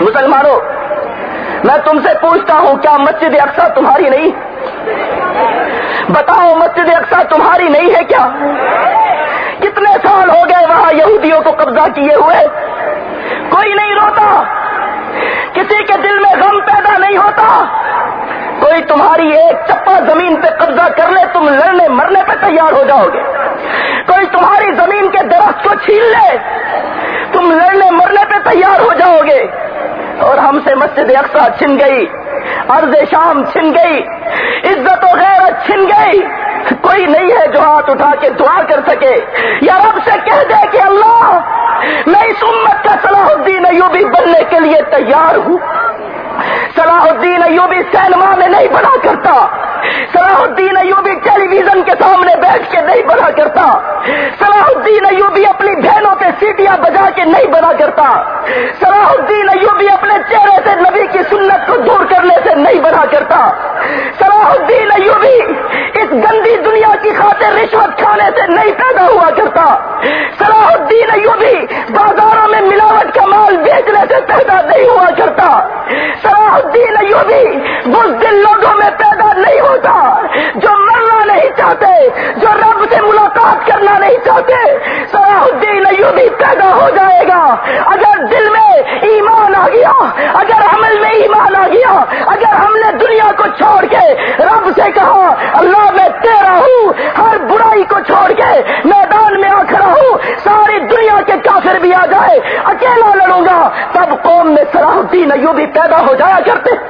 مسلمانوں میں تم سے پوچھتا ہوں، کیا مسجد اقسا تمہاری نہیں؟ بتاؤ مسجد اقسا تمہاری نہیں ہے کیا؟ کتنے سال ہو گئے وہاں یہودیوں کو قبضہ کیے ہوئے؟ کوئی نہیں روتا۔ کسی کے دل میں غم پیدا نہیں ہوتا۔ کوئی تمہاری ایک چپا زمین پہ قبضہ کر لے تم لڑنے، مرنے پہ تیار ہو جاؤ گے۔ کوئی تمہاری زمین کے درخت کو چھین لے، تم لڑنے، مرنے پہ تیار ہو جاؤ گے۔ اور ہم سے مسجد اقسا چھن گئی ارض شام چھن گئی، عزت و غیرت چھن گئی۔ کوئی نہیں ہے جو ہاتھ اٹھا کے دعا کر سکے۔ یا رب سے کہہ دے کہ اللہ، میں اس امت کا صلاح الدین ایوبی بننے کے لیے تیار ہوں۔ صلاح الدین ایوبی سینما میں نہیں بنا کرتا۔ صلاح الدین ایوبی ٹیلی ویژن کے سامنے بیٹھ کے نہیں بنا کرتا۔ صلاح الدین ایوبی اپنی بہنوں پہ سیٹیاں بجا کے نہیں بنا کرتا۔ صلاح الدین ایوبی اپنے جہالت کو دور کرنے سے نہیں بنا کرتا۔ صلاح الدین ایوبی اس گندی دنیا کی خاطر رشوت کھانے سے نہیں پیدا ہوا کرتا۔ صلاح الدین ایوبی بازاروں میں ملاوٹ کا مال بیچنے سے پیدا نہیں ہوا کرتا۔ صلاح الدین ایوبی بزدل لوگوں میں پیدا نہیں ہوتا۔ جو مرنا نہیں چاہتے، جو رب سے ملاقات کرنا نہیں چاہتے صلاح الدین ایوبی پیدا ہو جاتا چھوڑ کے میدان میں آ کھڑا ہوں ساری دنیا کے کافر بھی آ جائے، اکیلا لڑوں گا، تب قوم میں سراہتی الدین ایوبی پیدا ہو جایا کرتے۔